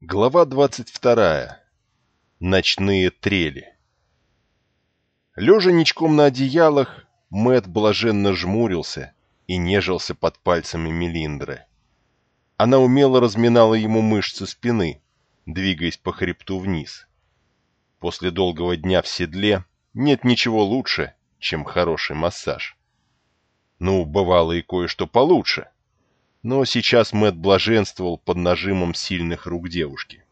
Глава 22. Ночные трели. Лежа ничком на одеялах, Мэт блаженно жмурился и нежился под пальцами Мелиндры. Она умело разминала ему мышцы спины, двигаясь по хребту вниз. После долгого дня в седле нет ничего лучше, чем хороший массаж. Ну, бывало и кое-что получше — но сейчас Мэт блаженствовал под нажимом сильных рук девушки.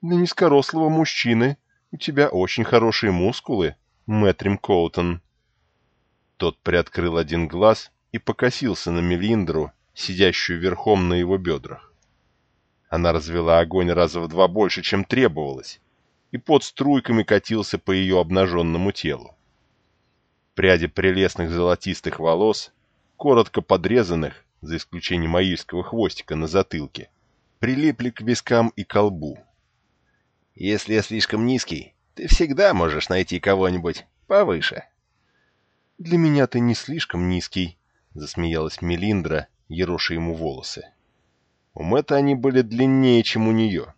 «Для низкорослого мужчины у тебя очень хорошие мускулы, Мэтрим Коутон». Тот приоткрыл один глаз и покосился на Мелиндру, сидящую верхом на его бедрах. Она развела огонь раза в два больше, чем требовалось, и под струйками катился по ее обнаженному телу. Пряди прелестных золотистых волос, коротко подрезанных, за исключением аильского хвостика на затылке, прилипли к вискам и колбу. «Если я слишком низкий, ты всегда можешь найти кого-нибудь повыше». «Для меня ты не слишком низкий», — засмеялась Мелиндра, ероша ему волосы. У Мэтта они были длиннее, чем у нее.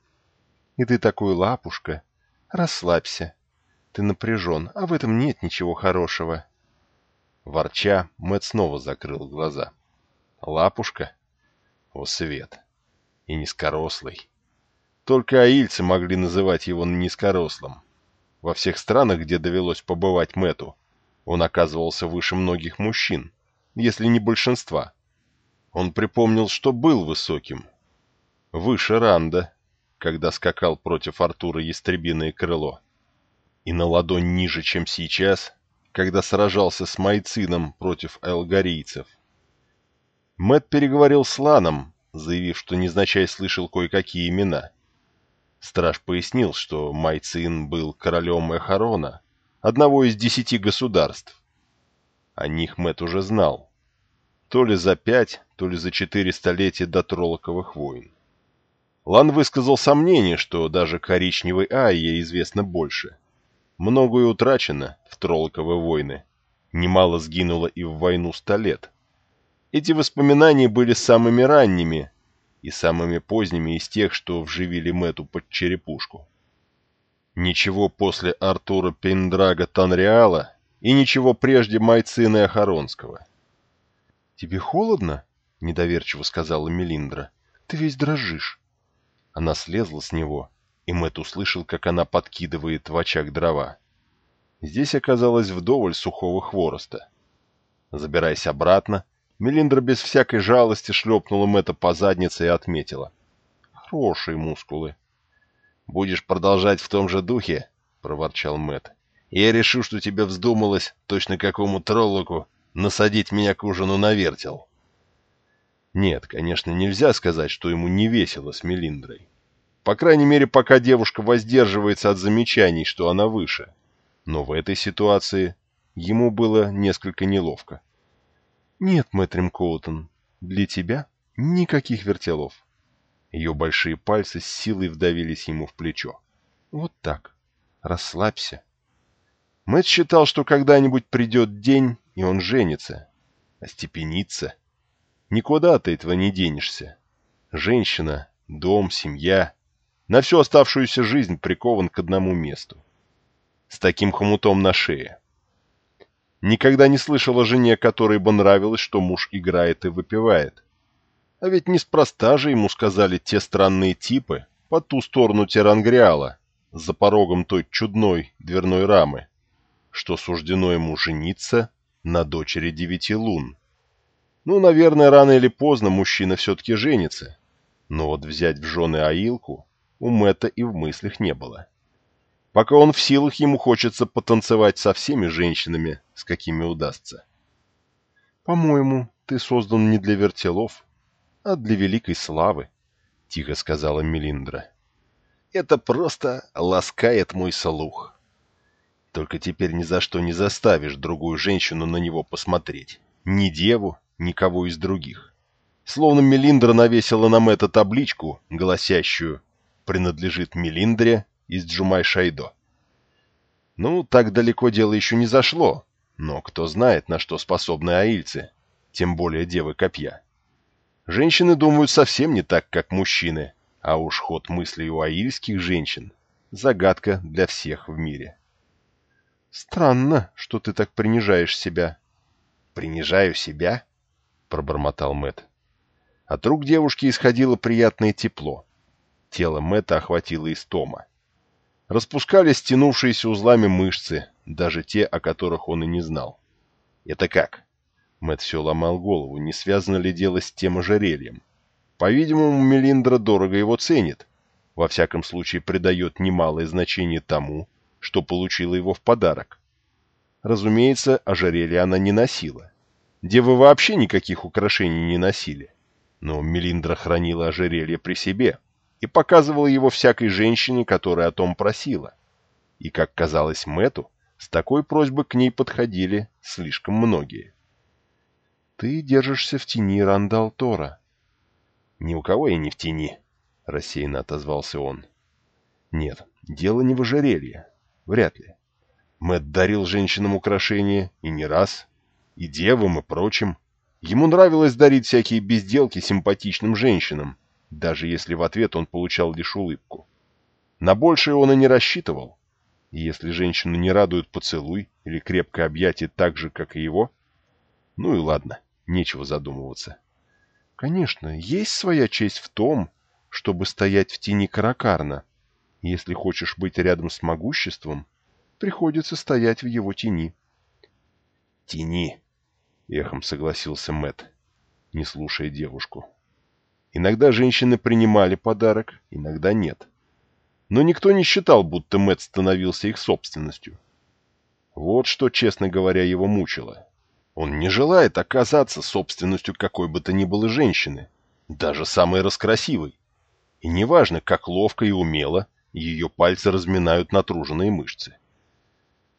«И ты такой лапушка. Расслабься. Ты напряжен, а в этом нет ничего хорошего». Ворча, Мэтт снова закрыл глаза. Лапушка? О, свет! И низкорослый. Только аильцы могли называть его низкорослым. Во всех странах, где довелось побывать Мэту, он оказывался выше многих мужчин, если не большинства. Он припомнил, что был высоким. Выше Ранда, когда скакал против Артура ястребиное крыло. И на ладонь ниже, чем сейчас, когда сражался с Майцином против элгарийцев. Мэт переговорил с Ланом, заявив, что незначай слышал кое-какие имена. Страж пояснил, что Майцин был королем Эхарона, одного из десяти государств. О них Мэт уже знал. То ли за пять, то ли за четыре столетия до Тролоковых войн. Лан высказал сомнение, что даже коричневой Айе известно больше. Многое утрачено в Тролоковые войны. Немало сгинуло и в войну ста лет. Эти воспоминания были самыми ранними и самыми поздними из тех, что вживили Мэту под черепушку. Ничего после Артура Пендрага Танриала и ничего прежде Майцина и Охоронского. «Тебе холодно?» — недоверчиво сказала Мелиндра. «Ты весь дрожишь». Она слезла с него, и Мэт услышал, как она подкидывает в очаг дрова. Здесь оказалось вдоволь сухого хвороста. Забираясь обратно, Мелиндра без всякой жалости шлепнула Мэтта по заднице и отметила. «Хорошие мускулы». «Будешь продолжать в том же духе?» — проворчал Мэтт. «Я решу, что тебе вздумалось, точно какому троллоку, насадить меня к ужину на вертел». Нет, конечно, нельзя сказать, что ему не весело с Мелиндрой. По крайней мере, пока девушка воздерживается от замечаний, что она выше. Но в этой ситуации ему было несколько неловко. «Нет, Мэтрим Коутон, для тебя никаких вертелов». Ее большие пальцы с силой вдавились ему в плечо. «Вот так. Расслабься». Мэтт считал, что когда-нибудь придет день, и он женится. Остепенится. Никуда от этого не денешься. Женщина, дом, семья. На всю оставшуюся жизнь прикован к одному месту. С таким хомутом на шее. Никогда не слышал о жене, которой бы нравилось, что муж играет и выпивает. А ведь неспроста же ему сказали те странные типы по ту сторону Терангриала, за порогом той чудной дверной рамы, что суждено ему жениться на дочери девяти лун. Ну, наверное, рано или поздно мужчина все-таки женится, но вот взять в жены Аилку у Мэтта и в мыслях не было. Пока он в силах, ему хочется потанцевать со всеми женщинами, с какими удастся. «По-моему, ты создан не для вертелов, а для великой славы», — тихо сказала Мелиндра. «Это просто ласкает мой слух. Только теперь ни за что не заставишь другую женщину на него посмотреть. Ни деву, никого из других. Словно Мелиндра навесила нам эту табличку, гласящую «Принадлежит Мелиндре из Джумай-Шайдо. Ну, так далеко дело еще не зашло, но кто знает, на что способны аильцы, тем более девы копья. Женщины думают совсем не так, как мужчины, А уж ход мыслей у аильских женщин — загадка для всех в мире. «Странно, что ты так принижаешь себя». «Принижаю себя?» — пробормотал Мэт. От рук девушки исходило приятное тепло. Тело Мэтта охватило истома. Распускались стянувшиеся узлами мышцы, даже те, о которых он и не знал. «Это как?» Мэт все ломал голову, не связано ли дело с тем ожерельем. По-видимому, Мелиндра дорого его ценит. Во всяком случае, придает немалое значение тому, что получила его в подарок. Разумеется, ожерелье она не носила. Девы вообще никаких украшений не носили. Но Мелиндра хранила ожерелье при себе и показывала его всякой женщине, которая о том просила. И, как казалось Мэту, с такой просьбой к ней подходили слишком многие. «Ты держишься в тени Рандалтора». «Ни у кого я не в тени», — рассеянно отозвался он. «Нет, дело не в ожерелье. Вряд ли. Мэтт дарил женщинам украшения и не раз, и девам, и прочим. Ему нравилось дарить всякие безделки симпатичным женщинам, даже если в ответ он получал лишь улыбку. На большее он и не рассчитывал. И если женщину не радует поцелуй или крепкое объятие так же, как и его, ну и ладно, нечего задумываться. Конечно, есть своя честь в том, чтобы стоять в тени Каракарна. Если хочешь быть рядом с могуществом, приходится стоять в его тени. Тени, эхом согласился Мэт, не слушая девушку. Иногда женщины принимали подарок, иногда нет. Но никто не считал, будто Мэт становился их собственностью. Вот что, честно говоря, его мучило. Он не желает оказаться собственностью какой бы то ни было женщины, даже самой раскрасивой. И неважно, как ловко и умело ее пальцы разминают натруженные мышцы.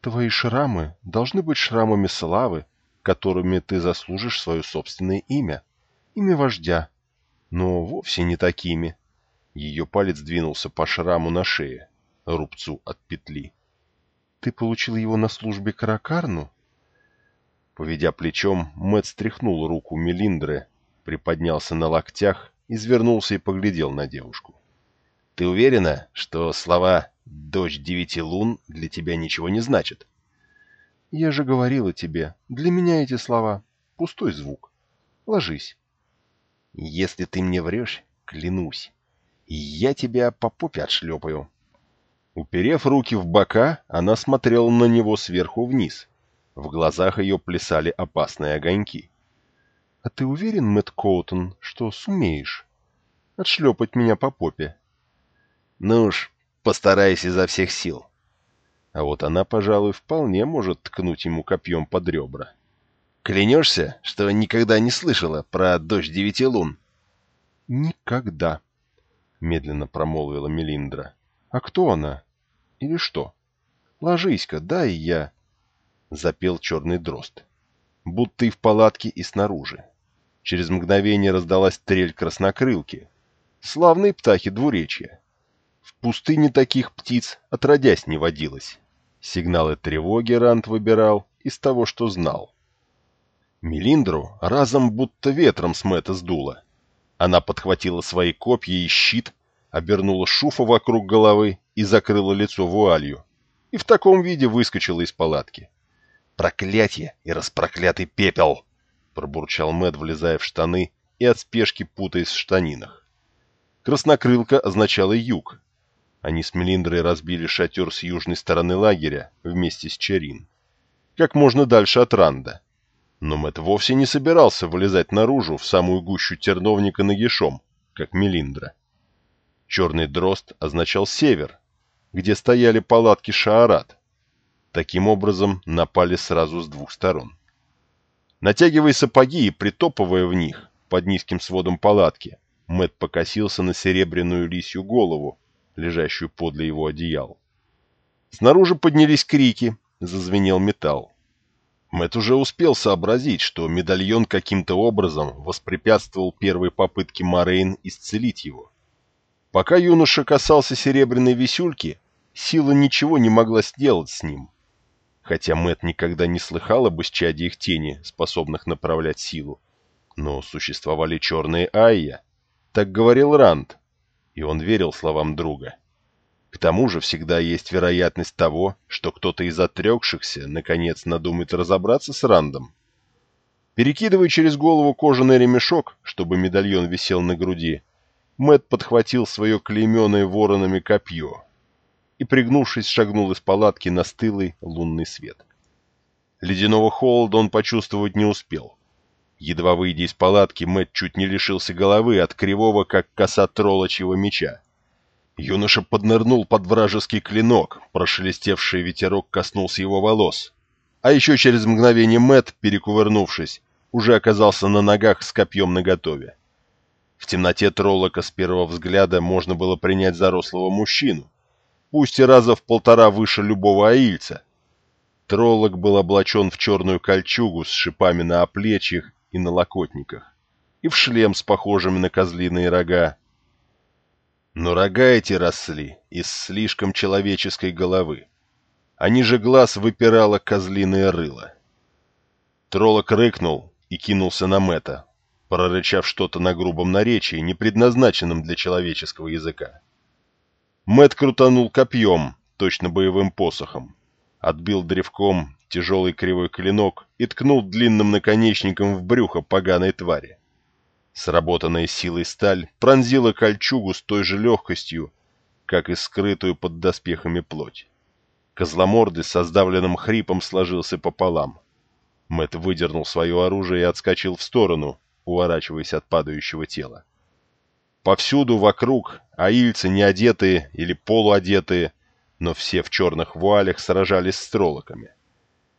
Твои шрамы должны быть шрамами славы, которыми ты заслужишь свое собственное имя, имя вождя, но вовсе не такими. Ее палец двинулся по шраму на шее, рубцу от петли. Ты получил его на службе Каракарну? Поведя плечом, Мэтт стряхнул руку Мелиндры, приподнялся на локтях, извернулся и поглядел на девушку. «Ты уверена, что слова «дочь девяти лун» для тебя ничего не значат?» Я же говорила тебе, для меня эти слова — пустой звук. Ложись. Если ты мне врешь, клянусь, я тебя по попе отшлепаю. Уперев руки в бока, она смотрела на него сверху вниз. В глазах ее плясали опасные огоньки. — А ты уверен, Мэтт Коутон, что сумеешь отшлепать меня по попе? — Ну уж, постарайся изо всех сил. А вот она, пожалуй, вполне может ткнуть ему копьем под ребра. «Клянешься, что никогда не слышала про дочь девяти лун?» «Никогда», — медленно промолвила Мелиндра. «А кто она? Или что? Ложись-ка, дай я...» Запел черный дрозд. Будто и в палатке, и снаружи. Через мгновение раздалась трель краснокрылки. Славные птахи двуречья. В пустыне таких птиц отродясь не водилось. Сигналы тревоги Рант выбирал из того, что знал. Мелиндру разом будто ветром с Мэтта сдуло. Она подхватила свои копья и щит, обернула шуфа вокруг головы и закрыла лицо вуалью. И в таком виде выскочила из палатки. «Проклятие и распроклятый пепел!» — пробурчал Мэт, влезая в штаны и от спешки путаясь в штанинах. Краснокрылка означала юг, они с Мелиндрой разбили шатер с южной стороны лагеря вместе с Чарин. Как можно дальше от Ранда. Но Мэт вовсе не собирался вылезать наружу в самую гущу терновника нагишом, как Мелиндра. Черный дрозд означал север, где стояли палатки Шаарат. Таким образом напали сразу с двух сторон. Натягивая сапоги и притопывая в них под низким сводом палатки, Мэт покосился на серебряную лисью голову, лежащую подле его одеял. Снаружи поднялись крики, зазвенел металл. Мэт уже успел сообразить, что медальон каким-то образом воспрепятствовал первой попытке Морейн исцелить его. Пока юноша касался серебряной висюльки, сила ничего не могла сделать с ним. Хотя Мэт никогда не слыхал об исчадиях тени, способных направлять силу. Но существовали черные Айя. Так говорил Ранд, И он верил словам друга. К тому же всегда есть вероятность того, что кто-то из отрекшихся наконец надумает разобраться с Рандом. Перекидывая через голову кожаный ремешок, чтобы медальон висел на груди, Мэт подхватил свое клейменное воронами копье и, пригнувшись, шагнул из палатки на стылый лунный свет. Ледяного холода он почувствовать не успел. Едва выйдя из палатки, Мэт чуть не лишился головы от кривого, как коса троллочьего меча. Юноша поднырнул под вражеский клинок, прошелестевший ветерок коснулся его волос. А еще через мгновение Мэт, перекувырнувшись, уже оказался на ногах с копьем наготове. В темноте троллока с первого взгляда можно было принять за рослого мужчину, пусть и раза в полтора выше любого аильца. Троллок был облачен в черную кольчугу с шипами на оплечьях и на локотниках, и в шлем с похожими на козлиные рога, но рога эти росли из слишком человеческой головы, а ниже глаз выпирало козлиное рыло. Троллок рыкнул и кинулся на Мэтта, прорычав что-то на грубом наречии, не предназначенном для человеческого языка. Мэт крутанул копьем, точно боевым посохом, отбил древком тяжелый кривой клинок и ткнул длинным наконечником в брюхо поганой твари. Сработанная силой сталь пронзила кольчугу с той же легкостью, как и скрытую под доспехами плоть. Козломордый со сдавленным хрипом сложился пополам. Мэт выдернул свое оружие и отскочил в сторону, уворачиваясь от падающего тела. Повсюду вокруг аильцы неодетые или полуодетые, но все в черных вуалях сражались с троллоками.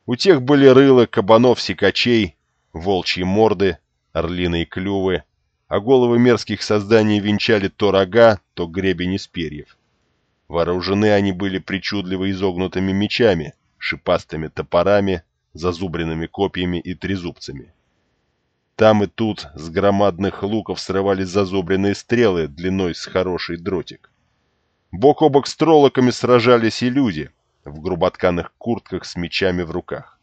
У тех были рыла кабанов-сикачей, волчьи морды, орлиные клювы, а головы мерзких созданий венчали то рога, то гребень из перьев. Вооружены они были причудливо изогнутыми мечами, шипастыми топорами, зазубренными копьями и трезубцами. Там и тут с громадных луков срывались зазубренные стрелы длиной с хороший дротик. Бок о бок с троллоками сражались и люди в груботканых куртках с мечами в руках.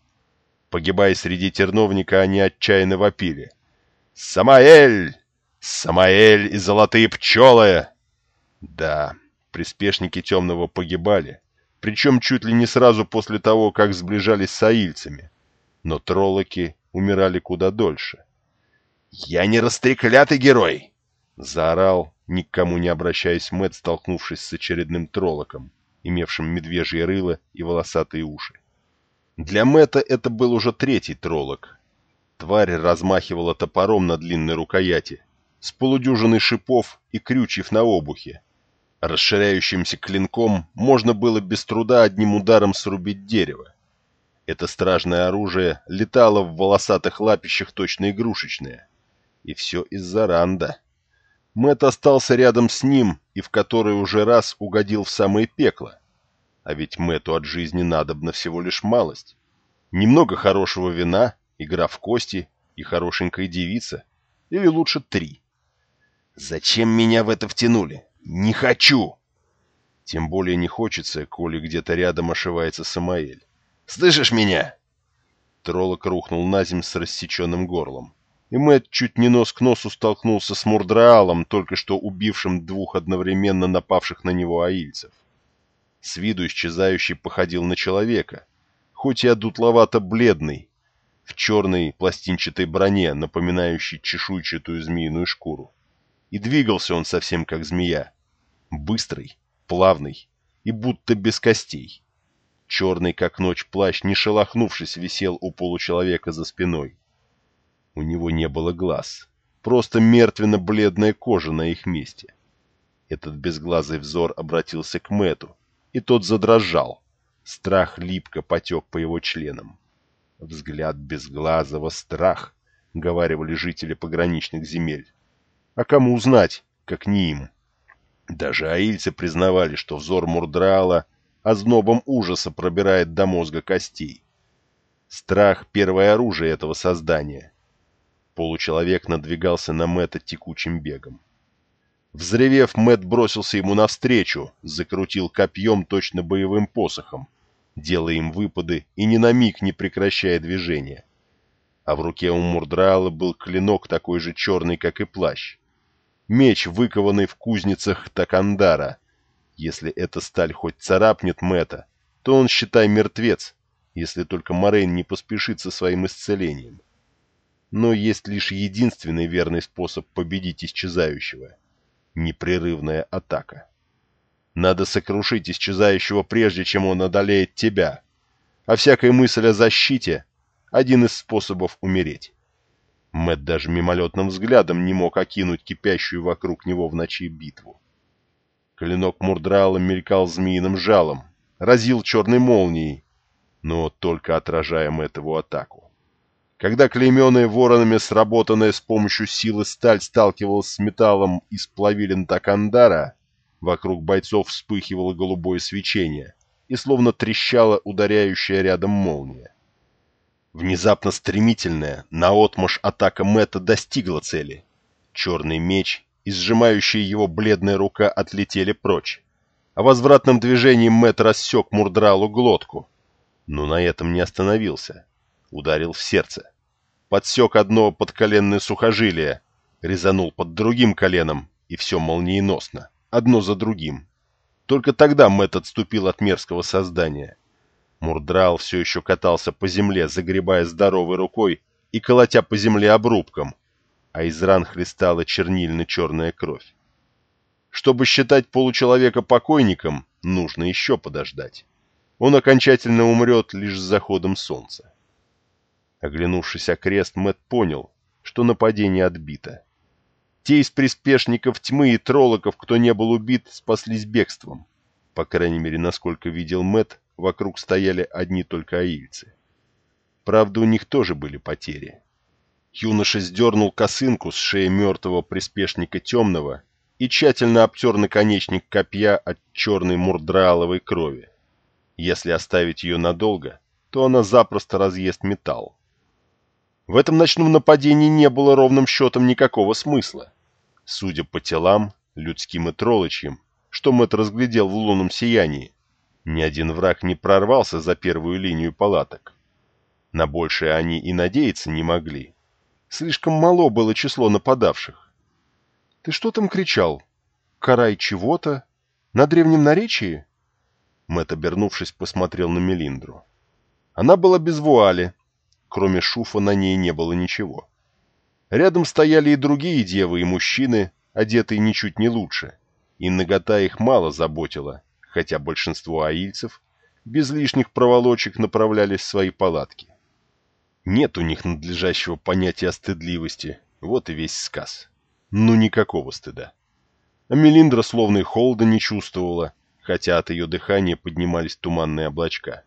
Погибая среди терновника, они отчаянно вопили. «Самаэль! Самаэль и золотые пчелы!» Да, приспешники темного погибали, причем чуть ли не сразу после того, как сближались с аильцами. Но троллоки умирали куда дольше. «Я не растреклятый герой!» — заорал, никому не обращаясь Мэтт, столкнувшись с очередным троллоком, имевшим медвежье рыло и волосатые уши. Для Мэтта это был уже третий троллок, Тварь размахивала топором на длинной рукояти, с полудюжиной шипов и крючев на обухе. Расширяющимся клинком можно было без труда одним ударом срубить дерево. Это стражное оружие летало в волосатых лапищах точно игрушечное. И все из-за Ранда. Мэт остался рядом с ним и в который уже раз угодил в самое пекло. А ведь Мэту от жизни надобно всего лишь малость. Немного хорошего вина — игра в кости и хорошенькая девица, или лучше три. Зачем меня в это втянули? Не хочу! Тем более не хочется, коли где-то рядом ошивается Самаэль. Слышишь меня? Троллок рухнул на земь с рассеченным горлом. И Мэтт чуть не нос к носу столкнулся с Мурдраалом, только что убившим двух одновременно напавших на него аильцев. С виду исчезающий походил на человека, хоть и одутловато-бледный, в черной пластинчатой броне, напоминающей чешуйчатую змеиную шкуру. И двигался он совсем как змея. Быстрый, плавный и будто без костей. Черный, как ночь, плащ, не шелохнувшись, висел у получеловека за спиной. У него не было глаз, просто мертвенно-бледная кожа на их месте. Этот безглазый взор обратился к Мэту, и тот задрожал. Страх липко потек по его членам. Взгляд безглазого страх, — говаривали жители пограничных земель. А кому узнать, как не им? Даже аильцы признавали, что взор Мурдрала ознобом ужаса пробирает до мозга костей. Страх — первое оружие этого создания. Получеловек надвигался на Мэтта текучим бегом. Взревев, Мэт бросился ему навстречу, закрутил копьем точно боевым посохом, делая им выпады и ни на миг не прекращая движения. А в руке у Мурдрала был клинок такой же черный, как и плащ. меч, выкованный в кузницах Такандара. Если эта сталь хоть царапнет Мэтта, то он, считай, мертвец, если только Морейн не поспешит со своим исцелением. Но есть лишь единственный верный способ победить исчезающего — непрерывная атака. Надо сокрушить исчезающего прежде, чем он одолеет тебя. А всякая мысль о защите — один из способов умереть. Мэт даже мимолетным взглядом не мог окинуть кипящую вокруг него в ночи битву. Клинок Мурдрала мелькал змеиным жалом, разил черной молнией, но только отражая Мэттову атаку. Когда клейменная воронами сработанная с помощью силы сталь сталкивалась с металлом из плавилин Такандара, Вокруг бойцов вспыхивало голубое свечение и словно трещала ударяющая рядом молния. Внезапно стремительная, наотмашь атака Мэтта достигла цели. Черный меч и сжимающая его бледная рука отлетели прочь. А возвратным движением Мэтт рассек Мурдралу глотку. Но на этом не остановился. Ударил в сердце. Подсек одно подколенное сухожилие, резанул под другим коленом, и все молниеносно одно за другим. Только тогда Мэтт отступил от мерзкого создания. Мурдрал все еще катался по земле, загребая здоровой рукой и колотя по земле обрубком, а из ран хлестала чернильно-черная кровь. Чтобы считать получеловека покойником, нужно еще подождать. Он окончательно умрет лишь с заходом солнца. Оглянувшись окрест, Мэтт понял, что нападение отбито. Те из приспешников тьмы и троллоков, кто не был убит, спаслись бегством. По крайней мере, насколько видел Мэт, вокруг стояли одни только аильцы. Правда, у них тоже были потери. Юноша сдернул косынку с шеи мертвого приспешника темного и тщательно обтер наконечник копья от черной мурдрааловой крови. Если оставить ее надолго, то она запросто разъест металл. В этом ночном нападении не было ровным счетом никакого смысла. Судя по телам, людским и троллочьим, что Мэтт разглядел в лунном сиянии, ни один враг не прорвался за первую линию палаток. На большее они и надеяться не могли. Слишком мало было число нападавших. «Ты что там кричал? Карай чего-то? На древнем наречии?» Мэтт, обернувшись, посмотрел на Мелиндру. Она была без вуали. Кроме шуфа на ней не было ничего. Рядом стояли и другие девы, и мужчины, одетые ничуть не лучше, и нагота их мало заботила, хотя большинство аильцев без лишних проволочек направлялись в свои палатки. Нет у них надлежащего понятия стыдливости, вот и весь сказ. Ну, никакого стыда. А Мелиндра словно и холода не чувствовала, хотя от ее дыхания поднимались туманные облачка.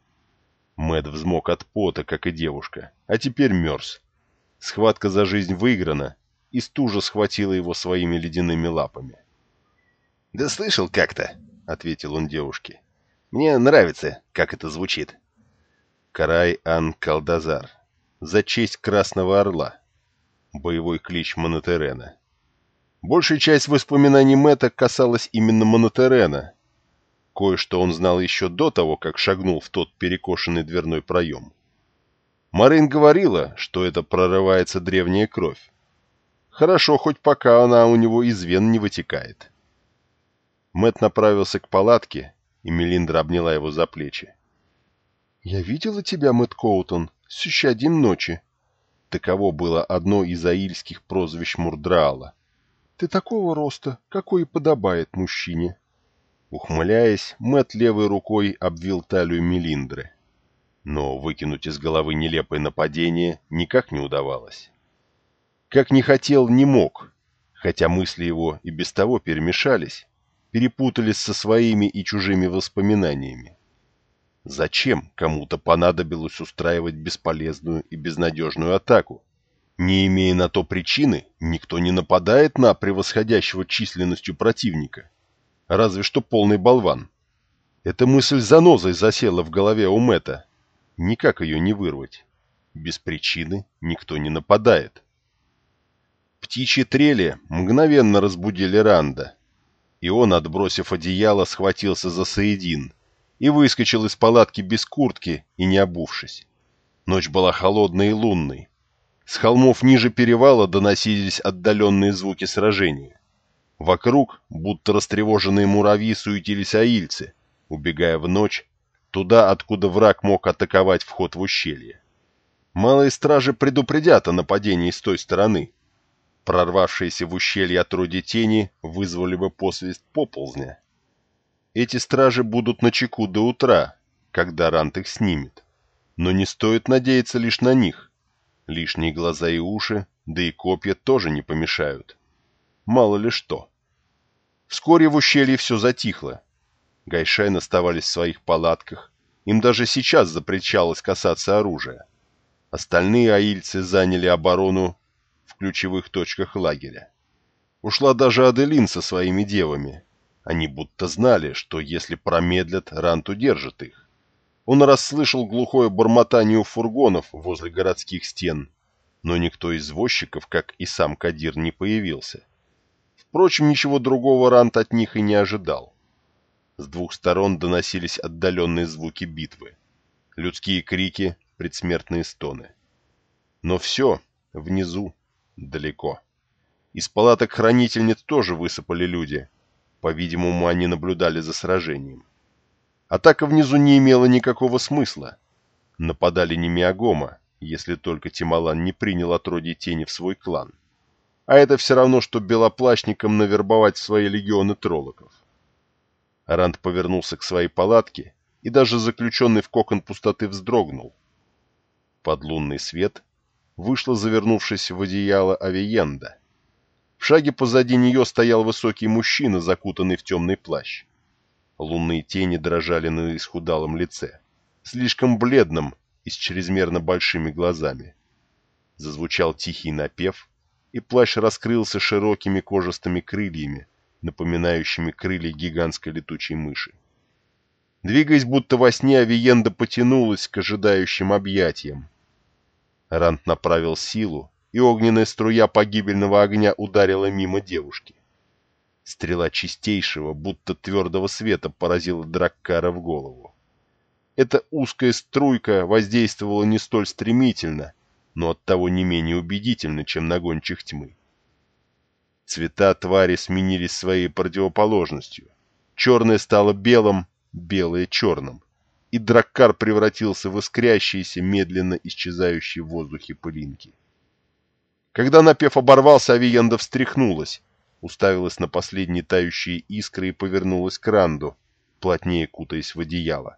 Мэд взмок от пота, как и девушка, а теперь мерз, Схватка за жизнь выиграна, и стужа схватила его своими ледяными лапами. «Да слышал как-то», — ответил он девушке. «Мне нравится, как это звучит». Карай Ан Калдазар. За честь Красного Орла. Боевой клич Монотерена. Большая часть воспоминаний Мэтта касалась именно Монотерена. Кое-что он знал еще до того, как шагнул в тот перекошенный дверной проем. Марин говорила, что это прорывается древняя кровь. Хорошо, хоть пока она у него из вен не вытекает. Мэт направился к палатке, и Мелиндра обняла его за плечи. «Я видела тебя, Мэтт Коутон, с щадим ночи». Таково было одно из аильских прозвищ Мурдраала. «Ты такого роста, какой и подобает мужчине». Ухмыляясь, Мэт левой рукой обвил талию Мелиндры но выкинуть из головы нелепое нападение никак не удавалось. Как не хотел, не мог, хотя мысли его и без того перемешались, перепутались со своими и чужими воспоминаниями. Зачем кому-то понадобилось устраивать бесполезную и безнадежную атаку? Не имея на то причины, никто не нападает на превосходящего численностью противника. Разве что полный болван. Эта мысль занозой засела в голове у Мэтта, Никак ее не вырвать. Без причины никто не нападает. Птичьи трели мгновенно разбудили Ранда, и он, отбросив одеяло, схватился за Саидин и выскочил из палатки без куртки и не обувшись. Ночь была холодной и лунной. С холмов ниже перевала доносились отдаленные звуки сражения. Вокруг, будто растревоженные муравьи, суетились аильцы, убегая в ночь, туда, откуда враг мог атаковать вход в ущелье. Малые стражи предупредят о нападении с той стороны. Прорвавшиеся в ущелье отроди тени вызвали бы посвист поползня. Эти стражи будут на чеку до утра, когда Рант их снимет. Но не стоит надеяться лишь на них. Лишние глаза и уши, да и копья тоже не помешают. Мало ли что. Вскоре в ущелье все затихло. Гайшайн оставались в своих палатках. Им даже сейчас запрещалось касаться оружия. Остальные аильцы заняли оборону в ключевых точках лагеря. Ушла даже Аделин со своими девами. Они будто знали, что если промедлят, Рант удержит их. Он расслышал глухое бормотание у фургонов возле городских стен, но никто из возчиков, как и сам Кадир, не появился. Впрочем, ничего другого Рант от них и не ожидал. С двух сторон доносились отдаленные звуки битвы. Людские крики, предсмертные стоны. Но все внизу, далеко. Из палаток хранительниц тоже высыпали люди. По-видимому, они наблюдали за сражением. Атака внизу не имела никакого смысла. Нападали не Миагома, если только Тималан не принял отродье тени в свой клан. А это все равно, что белоплащникам навербовать в свои легионы троллоков. Ранд повернулся к своей палатке, и даже заключенный в кокон пустоты вздрогнул. Под лунный свет вышла завернувшись в одеяло Авиенда. В шаге позади нее стоял высокий мужчина, закутанный в темный плащ. Лунные тени дрожали на исхудалом лице, слишком бледном и с чрезмерно большими глазами. Зазвучал тихий напев, и плащ раскрылся широкими кожистыми крыльями, напоминающими крылья гигантской летучей мыши. Двигаясь будто во сне, Авиенда потянулась к ожидающим объятиям. Рант направил силу, и огненная струя погибельного огня ударила мимо девушки. Стрела чистейшего, будто твердого света поразила Драккара в голову. Эта узкая струйка воздействовала не столь стремительно, но оттого не менее убедительно, чем на гончих тьмы. Цвета твари сменились своей противоположностью. Черное стало белым, белое черным, и драккар превратился в искрящиеся, медленно исчезающие в воздухе пылинки. Когда напев оборвался, Авиенда встряхнулась, уставилась на последние тающие искры и повернулась к Ранду, плотнее кутаясь в одеяло.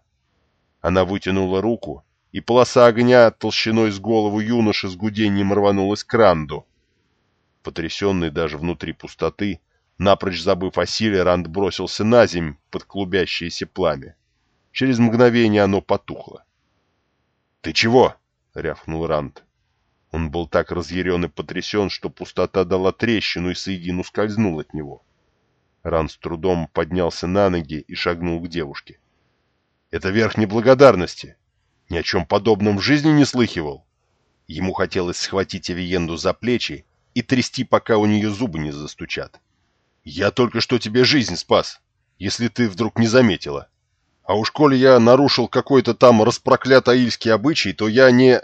Она вытянула руку, и полоса огня толщиной с голову юноши с гудением рванулась к Ранду. Потрясенный даже внутри пустоты, напрочь забыв о силе, Ранд бросился на земь под клубящееся пламя. Через мгновение оно потухло. «Ты чего?» — рявкнул Ранд. Он был так разъярен и потрясен, что пустота дала трещину и соедин ускользнул от него. Ран с трудом поднялся на ноги и шагнул к девушке. «Это верх неблагодарности. Ни о чем подобном в жизни не слыхивал. Ему хотелось схватить Авиенду за плечи и трясти, пока у нее зубы не застучат. «Я только что тебе жизнь спас, если ты вдруг не заметила. А уж коли я нарушил какой-то там распроклят аильский обычай, то я не...»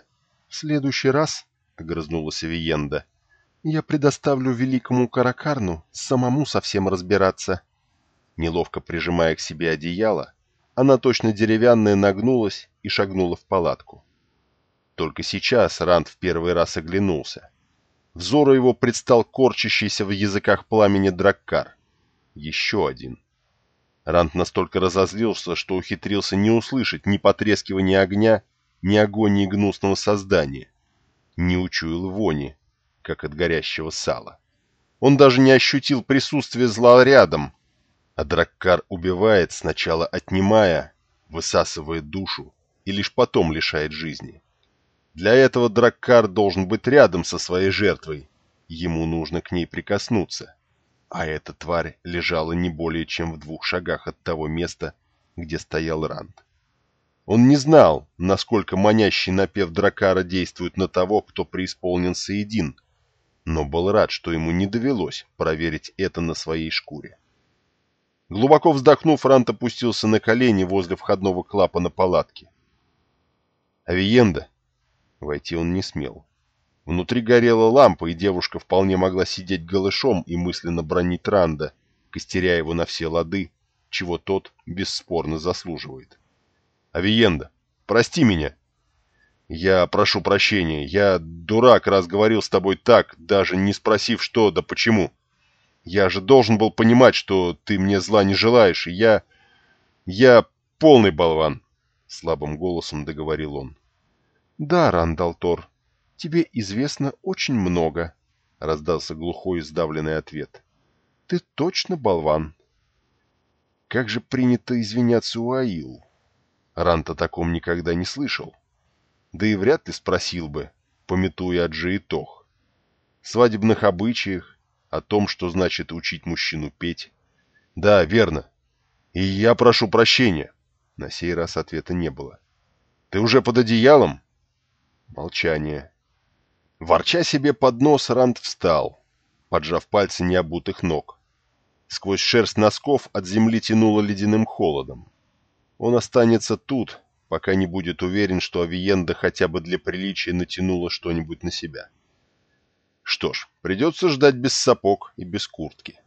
«В следующий раз», — огрызнулась Авиенда, — «я предоставлю великому Каракарну самому совсем разбираться». Неловко прижимая к себе одеяло, она точно деревянная нагнулась и шагнула в палатку. Только сейчас Ранд в первый раз оглянулся. Взору его предстал корчащийся в языках пламени драккар. Еще один. Ранд настолько разозлился, что ухитрился не услышать ни потрескивания огня, ни агонии гнусного создания. Не учуял вони, как от горящего сала. Он даже не ощутил присутствия зла рядом, а Драккар убивает, сначала отнимая, высасывая душу и лишь потом лишает жизни. Для этого Драккар должен быть рядом со своей жертвой, ему нужно к ней прикоснуться. А эта тварь лежала не более чем в двух шагах от того места, где стоял Ранд. Он не знал, насколько манящий напев Дракара действует на того, кто преисполнен Саидин, но был рад, что ему не довелось проверить это на своей шкуре. Глубоко вздохнув, Рант опустился на колени возле входного клапана палатки. «Авиенда!» Войти он не смел. Внутри горела лампа, и девушка вполне могла сидеть голышом и мысленно бронить Ранда, костеря его на все лады, чего тот бесспорно заслуживает. «Авиенда, прости меня!» «Я прошу прощения, я, дурак, раз говорил с тобой так, даже не спросив, что да почему. Я же должен был понимать, что ты мне зла не желаешь, и я... я полный болван!» Слабым голосом договорил он. «Да, Рандалтор, тебе известно очень много», — раздался глухой сдавленный ответ. «Ты точно болван». Как же принято извиняться у Аил? Рант о таком никогда не слышал. Да и вряд ли спросил бы, пометуя о Джиитох. Свадебных обычаях, о том, что значит учить мужчину петь. Да, верно. И я прошу прощения. На сей раз ответа не было. Ты уже под одеялом? Молчание. Ворча себе под нос, Ранд встал, поджав пальцы необутых ног. Сквозь шерсть носков от земли тянуло ледяным холодом. Он останется тут, пока не будет уверен, что Авиенда хотя бы для приличия натянула что-нибудь на себя. Что ж, придется ждать без сапог и без куртки.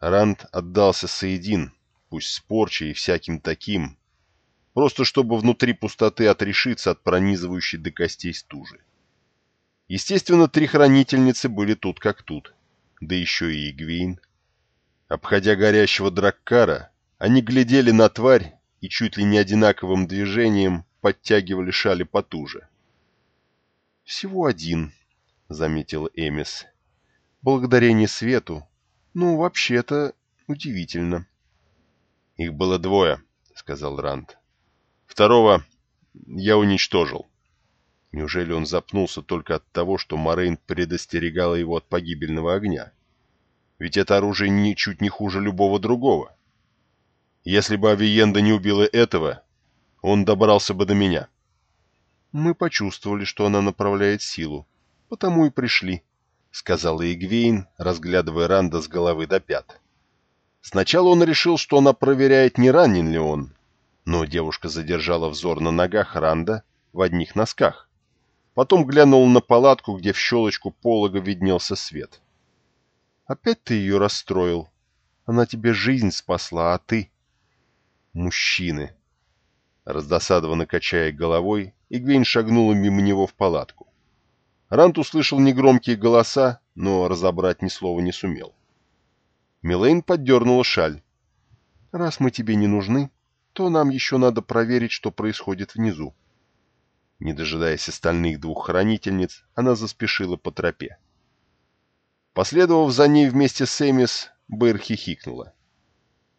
Ранд отдался Саидин, пусть с порчей и всяким таким, просто чтобы внутри пустоты отрешиться от пронизывающей до костей стужи. Естественно, три хранительницы были тут как тут, да еще и Игвейн. Обходя горящего Драккара, они глядели на тварь и чуть ли не одинаковым движением подтягивали шали потуже. «Всего один», — заметил Эмис. «Благодарение свету. Ну, вообще-то, удивительно». «Их было двое», — сказал Ранд. «Второго я уничтожил». Неужели он запнулся только от того, что Морейн предостерегала его от погибельного огня? Ведь это оружие ничуть не хуже любого другого. Если бы Авиенда не убила этого, он добрался бы до меня. Мы почувствовали, что она направляет силу, потому и пришли, — сказала Игвейн, разглядывая Ранда с головы до пят. Сначала он решил, что она проверяет, не ранен ли он, но девушка задержала взор на ногах Ранда в одних носках. Потом глянула на палатку, где в щелочку полога виднелся свет. Опять ты ее расстроил. Она тебе жизнь спасла, а ты... Мужчины. Раздосадованно качая головой, Игвейн шагнула мимо него в палатку. Рант услышал негромкие голоса, но разобрать ни слова не сумел. Милейн поддернула шаль. «Раз мы тебе не нужны, то нам еще надо проверить, что происходит внизу». Не дожидаясь остальных двух хранительниц, она заспешила по тропе. Последовав за ней вместе с Эмис, Бэйр хихикнула.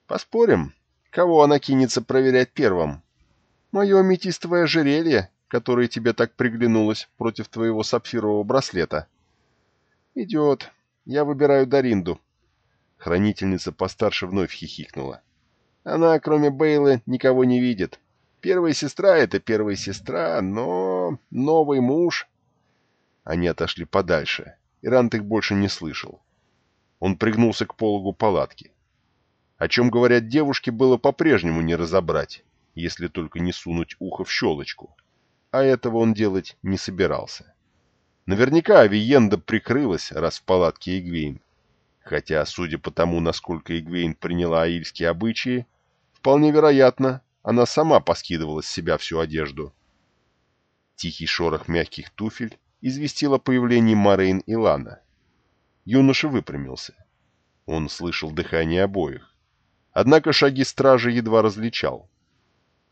«Поспорим, кого она кинется проверять первым? Мое аметистовое ожерелье, которое тебе так приглянулось против твоего сапфирового браслета?» «Идет. Я выбираю Даринду». Хранительница постарше вновь хихикнула. «Она, кроме Бейлы, никого не видит. Первая сестра — это первая сестра, но новый муж...» Они отошли подальше. Ирант их больше не слышал. Он пригнулся к пологу палатки. О чем говорят девушки, было по-прежнему не разобрать, если только не сунуть ухо в щелочку. А этого он делать не собирался. Наверняка Авиенда прикрылась, раз в палатке Игвейн. Хотя, судя по тому, насколько Игвейн приняла аильские обычаи, вполне вероятно, она сама поскидывала с себя всю одежду. Тихий шорох мягких туфель известил о появлении Морейн и Лана. Юноша выпрямился. Он слышал дыхание обоих. Однако шаги стражи едва различал.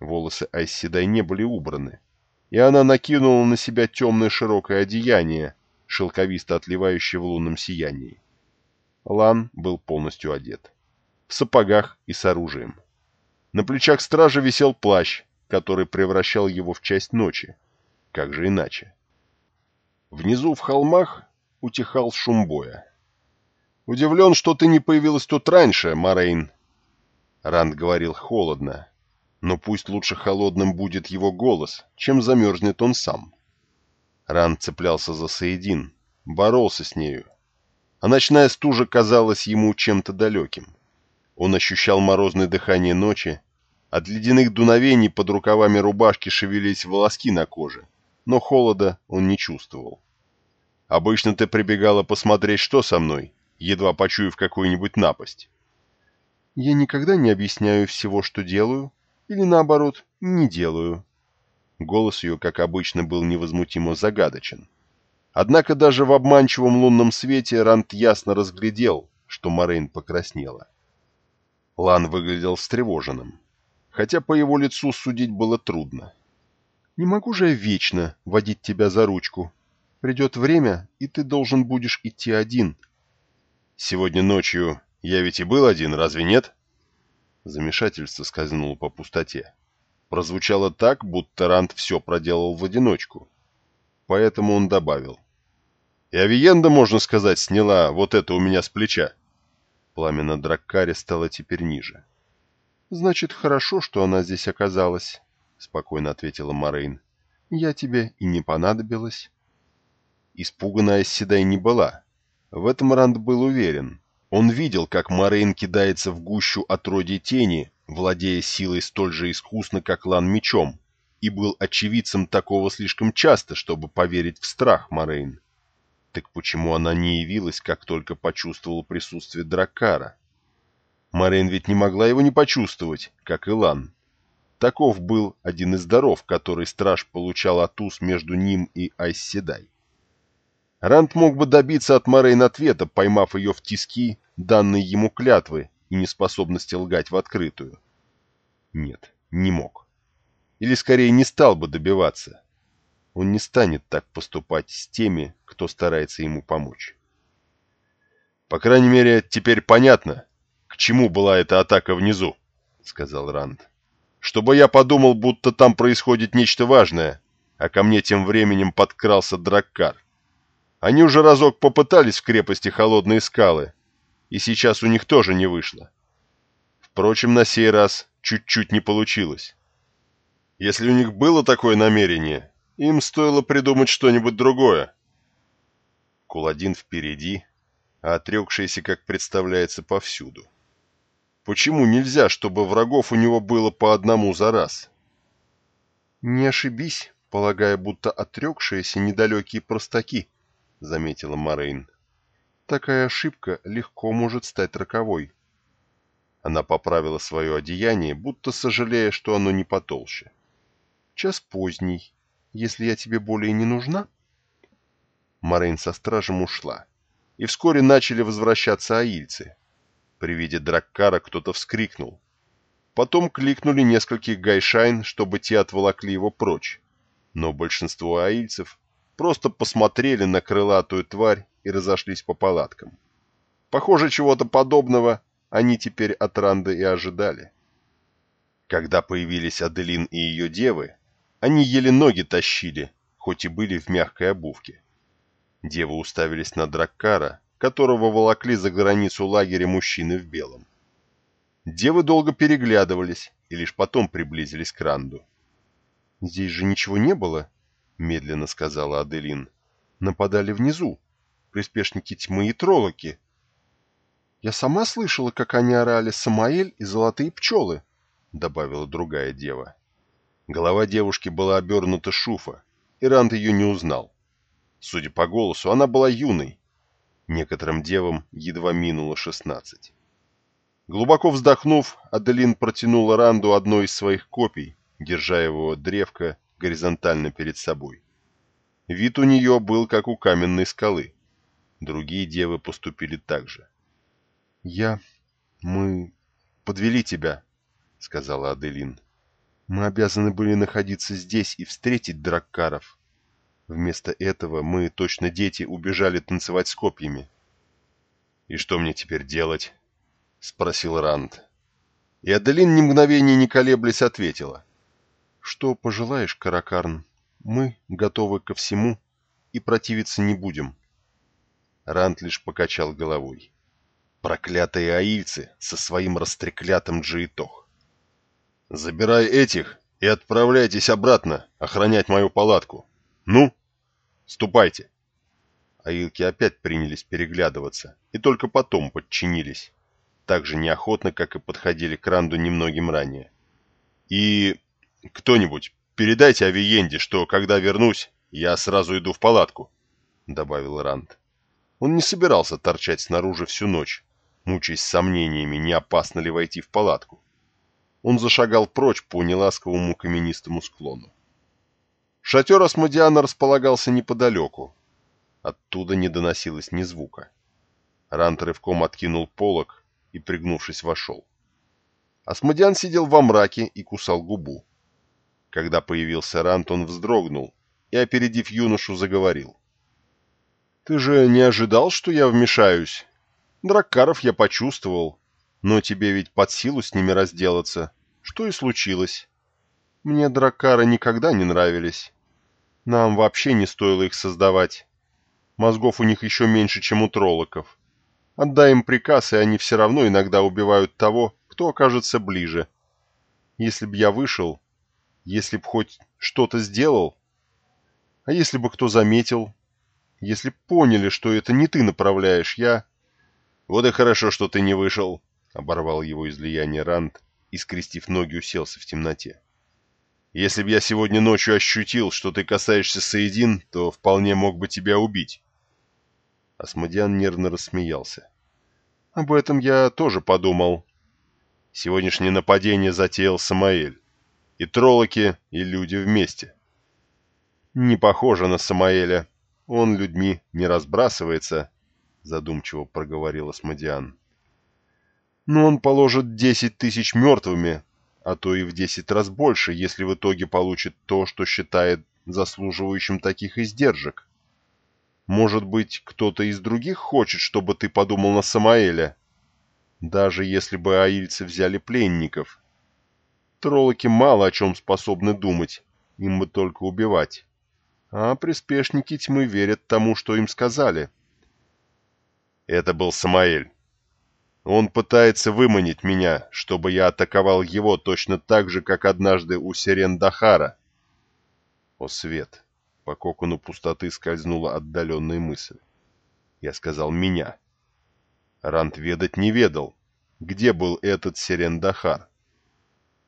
Волосы Айсседай не были убраны, и она накинула на себя темное широкое одеяние, шелковисто отливающее в лунном сиянии. Лан был полностью одет. В сапогах и с оружием. На плечах стража висел плащ, который превращал его в часть ночи. Как же иначе? Внизу в холмах утихал шум боя. «Удивлен, что ты не появилась тут раньше, Морейн!» Ранд говорил холодно, но пусть лучше холодным будет его голос, чем замерзнет он сам. Ранд цеплялся за Саидин, боролся с нею, а ночная стужа казалась ему чем-то далеким. Он ощущал морозное дыхание ночи, от ледяных дуновений под рукавами рубашки шевелились волоски на коже, но холода он не чувствовал. Обычно ты прибегала посмотреть, что со мной, едва почуяв какую-нибудь напасть. Я никогда не объясняю всего, что делаю, или наоборот, не делаю. Голос ее, как обычно, был невозмутимо загадочен. Однако даже в обманчивом лунном свете Рант ясно разглядел, что Морейн покраснела. Лан выглядел встревоженным, хотя по его лицу судить было трудно. «Не могу же я вечно водить тебя за ручку. Придет время, и ты должен будешь идти один». «Сегодня ночью я ведь и был один, разве нет?» Замешательство скользнуло по пустоте. Прозвучало так, будто Рант все проделал в одиночку. Поэтому он добавил. «И Авиенда, можно сказать, сняла вот это у меня с плеча». Пламя на Драккаре стало теперь ниже. «Значит, хорошо, что она здесь оказалась», — спокойно ответила Морейн. «Я тебе и не понадобилась». Испуганной Айз Седай не была. В этом Ранд был уверен. Он видел, как Морейн кидается в гущу отродья тени, владея силой столь же искусно, как Лан мечом, и был очевидцем такого слишком часто, чтобы поверить в страх Морейн. Так почему она не явилась, как только почувствовала присутствие Драккара? Морейн ведь не могла его не почувствовать, как и Лан. Таков был один из даров, который страж получал от уз между ним и Айсседай. Ранд мог бы добиться от Морейн ответа, поймав ее в тиски, данные ему клятвы и неспособности лгать в открытую. Нет, не мог. Или скорее не стал бы добиваться. Он не станет так поступать с теми, кто старается ему помочь. «По крайней мере, теперь понятно, к чему была эта атака внизу», — сказал Ранд. «Чтобы я подумал, будто там происходит нечто важное, а ко мне тем временем подкрался Драккар. Они уже разок попытались в крепости холодные скалы, и сейчас у них тоже не вышло. Впрочем, на сей раз чуть-чуть не получилось. Если у них было такое намерение, им стоило придумать что-нибудь другое. Куладин впереди, а отрекшийся, как представляется, повсюду. Почему нельзя, чтобы врагов у него было по одному за раз? Не ошибись, полагая, будто отрекшиеся недалекие простаки, заметила Морейн. Такая ошибка легко может стать роковой. Она поправила свое одеяние, будто сожалея, что оно не потолще. Час поздний, если я тебе более не нужна?» Морейн со стражем ушла, и вскоре начали возвращаться аильцы. При виде Драккара кто-то вскрикнул. Потом кликнули нескольких гайшайн, чтобы те отволокли его прочь. Но большинство аильцев просто посмотрели на крылатую тварь и разошлись по палаткам. Похоже, чего-то подобного они теперь от Ранды и ожидали. Когда появились Аделин и ее девы, они еле ноги тащили, хоть и были в мягкой обувке. Девы уставились на Драккара, которого волокли за границу лагеря мужчины в белом. Девы долго переглядывались и лишь потом приблизились к Ранду. «Здесь же ничего не было», — медленно сказала Аделин. «Нападали внизу, приспешники тьмы и троллоки. Я сама слышала, как они орали «Самаэль» и «Золотые пчелы», — добавила другая дева. Голова девушки была обернута шуфа, и Ранд ее не узнал. Судя по голосу, она была юной. Некоторым девам едва минуло шестнадцать. Глубоко вздохнув, Аделин протянула Ранду одно из своих копий, держа его древко горизонтально перед собой. Вид у нее был, как у каменной скалы. Другие девы поступили так же. «Я... мы... подвели тебя», — сказала Аделин. Мы обязаны были находиться здесь и встретить драккаров. Вместо этого мы, точно дети, убежали танцевать с копьями. «И что мне теперь делать?» — спросил Ранд. И Аделин ни мгновения не колеблясь ответила. «Что пожелаешь, Каракарн? Мы готовы ко всему и противиться не будем». Ранд лишь покачал головой. «Проклятые аильцы со своим растреклятым Джиитох! Забирай этих и отправляйтесь обратно охранять мою палатку. Ну, ступайте. Аилки опять принялись переглядываться и только потом подчинились. Так же неохотно, как и подходили к Ранду немногим ранее. И кто-нибудь передайте Авиенде, что когда вернусь, я сразу иду в палатку. добавил Ранд. Он не собирался торчать снаружи всю ночь, мучаясь сомнениями, не опасно ли войти в палатку. Он зашагал прочь по неласковому каменистому склону. Шатер Асмодиана располагался неподалеку. Оттуда не доносилось ни звука. Рант рывком откинул полог и, пригнувшись, вошел. Асмодиан сидел во мраке и кусал губу. Когда появился Рант, он вздрогнул и, опередив юношу, заговорил. «Ты же не ожидал, что я вмешаюсь? Драккаров я почувствовал, но тебе ведь под силу с ними разделаться, что и случилось. Мне драккары никогда не нравились. Нам вообще не стоило их создавать. Мозгов у них еще меньше, чем у троллоков. Отдай им приказ, и они все равно иногда убивают того, кто окажется ближе. Если б я вышел, если б хоть что-то сделал, а если бы кто заметил, если б поняли, что это не ты направляешь, я... Вот и хорошо, что ты не вышел, — оборвал его излияние Ранд и, скрестив ноги, уселся в темноте. Если б я сегодня ночью ощутил, что ты касаешься Саидин, то вполне мог бы тебя убить. Асмодиан нервно рассмеялся. Об этом я тоже подумал. Сегодняшнее нападение затеял Самаэль. И троллоки, и люди вместе. Не похоже на Самаэля. Он людьми не разбрасывается, задумчиво проговорил Асмодиан. Но он положит десять тысяч мертвыми, а то и в десять раз больше, если в итоге получит то, что считает заслуживающим таких издержек. Может быть, кто-то из других хочет, чтобы ты подумал на Самаэля? Даже если бы аильцы взяли пленников. Троллоки мало о чем способны думать, им бы только убивать. А приспешники тьмы верят тому, что им сказали. Это был Самаэль. Он пытается выманить меня, чтобы я атаковал его точно так же, как однажды у Сирен-Дахара. О, свет! По кокону пустоты скользнула отдаленная мысль. Я сказал «меня». Рант ведать не ведал, где был этот Сирен-Дахар.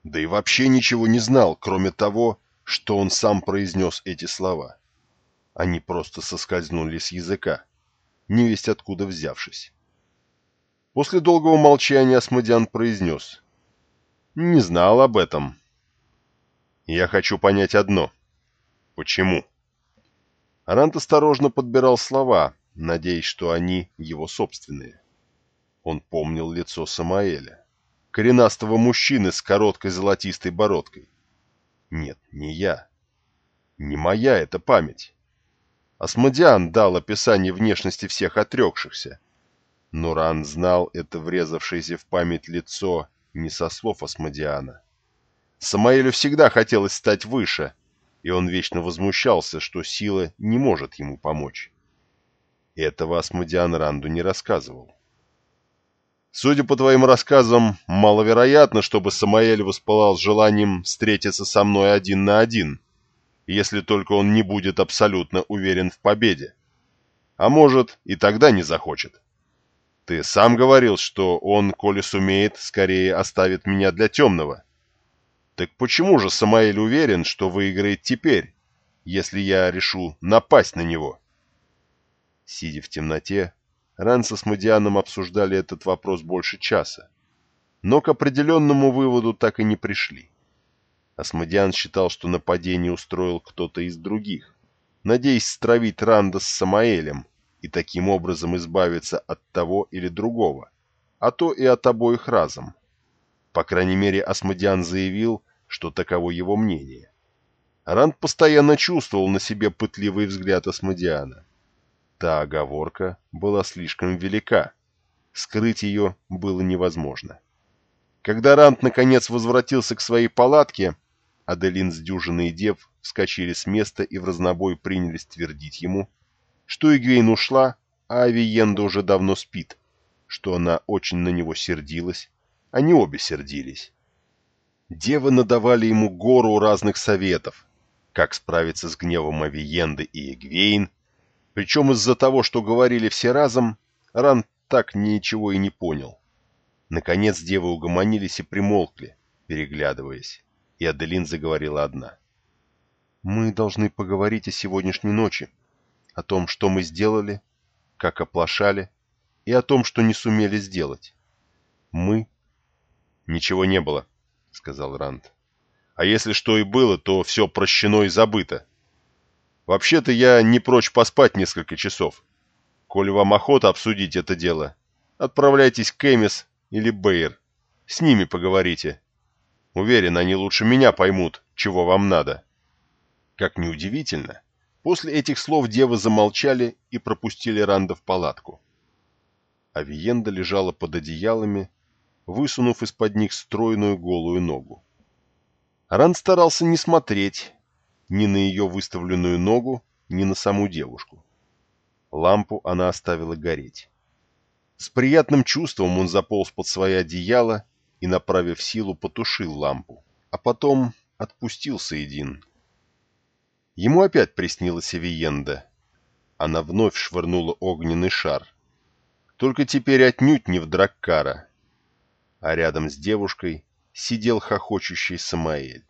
Да и вообще ничего не знал, кроме того, что он сам произнес эти слова. Они просто соскользнули с языка, невесть откуда взявшись. После долгого молчания Асмодиан произнес. «Не знал об этом. Я хочу понять одно. Почему?» Арант осторожно подбирал слова, надеясь, что они его собственные. Он помнил лицо Самаэля, коренастого мужчины с короткой золотистой бородкой. Нет, не я. Не моя эта память. Асмодиан дал описание внешности всех отрекшихся, Нуран знал это врезавшееся в память лицо не со слов Асмодиана. Самаэлю всегда хотелось стать выше, и он вечно возмущался, что сила не может ему помочь. Этого Асмодиан Ранду не рассказывал. Судя по твоим рассказам, маловероятно, чтобы Самаэль воспылал желанием встретиться со мной один на один, если только он не будет абсолютно уверен в победе. А может, и тогда не захочет. Ты сам говорил, что он, коли сумеет, скорее оставит меня для темного. Так почему же Самаэль уверен, что выиграет теперь, если я решу напасть на него? Сидя в темноте, Ран со Смодианом обсуждали этот вопрос больше часа, но к определенному выводу так и не пришли. Асмодиан считал, что нападение устроил кто-то из других, надеясь стравить Ранда с Самаэлем, и таким образом избавиться от того или другого, а то и от обоих разом. По крайней мере, Асмодиан заявил, что таково его мнение. Ранд постоянно чувствовал на себе пытливый взгляд Асмодиана. Та оговорка была слишком велика. Скрыть ее было невозможно. Когда Ранд наконец возвратился к своей палатке, Аделин с дюжиной дев вскочили с места и в разнобой принялись твердить ему, что Игвейн ушла, а Авиенда уже давно спит, что она очень на него сердилась, они обе сердились. Девы надавали ему гору разных советов, как справиться с гневом Авиенды и Эгвейн, причем из-за того, что говорили все разом, Ран так ничего и не понял. Наконец девы угомонились и примолкли, переглядываясь, и Аделин заговорила одна. «Мы должны поговорить о сегодняшней ночи. О том, что мы сделали, как оплошали, и о том, что не сумели сделать. Мы... Ничего не было, сказал Ранд. А если что и было, то все прощено и забыто. Вообще-то я не прочь поспать несколько часов. Коли вам охота обсудить это дело, отправляйтесь к Эмис или Бейер. С ними поговорите. Уверен, они лучше меня поймут, чего вам надо. Как неудивительно, после этих слов девы замолчали и пропустили Ранда в палатку. Авиенда лежала под одеялами, высунув из-под них стройную голую ногу. Ранд старался не смотреть ни на ее выставленную ногу, ни на саму девушку. Лампу она оставила гореть. С приятным чувством он заполз под свое одеяло и, направив силу, потушил лампу, а потом отпустил Саидин. Ему опять приснилась Авиенда. Она вновь швырнула огненный шар. Только теперь отнюдь не в Драккара. А рядом с девушкой сидел хохочущий Самаэль.